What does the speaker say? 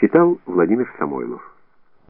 Читал Владимир Самойлов.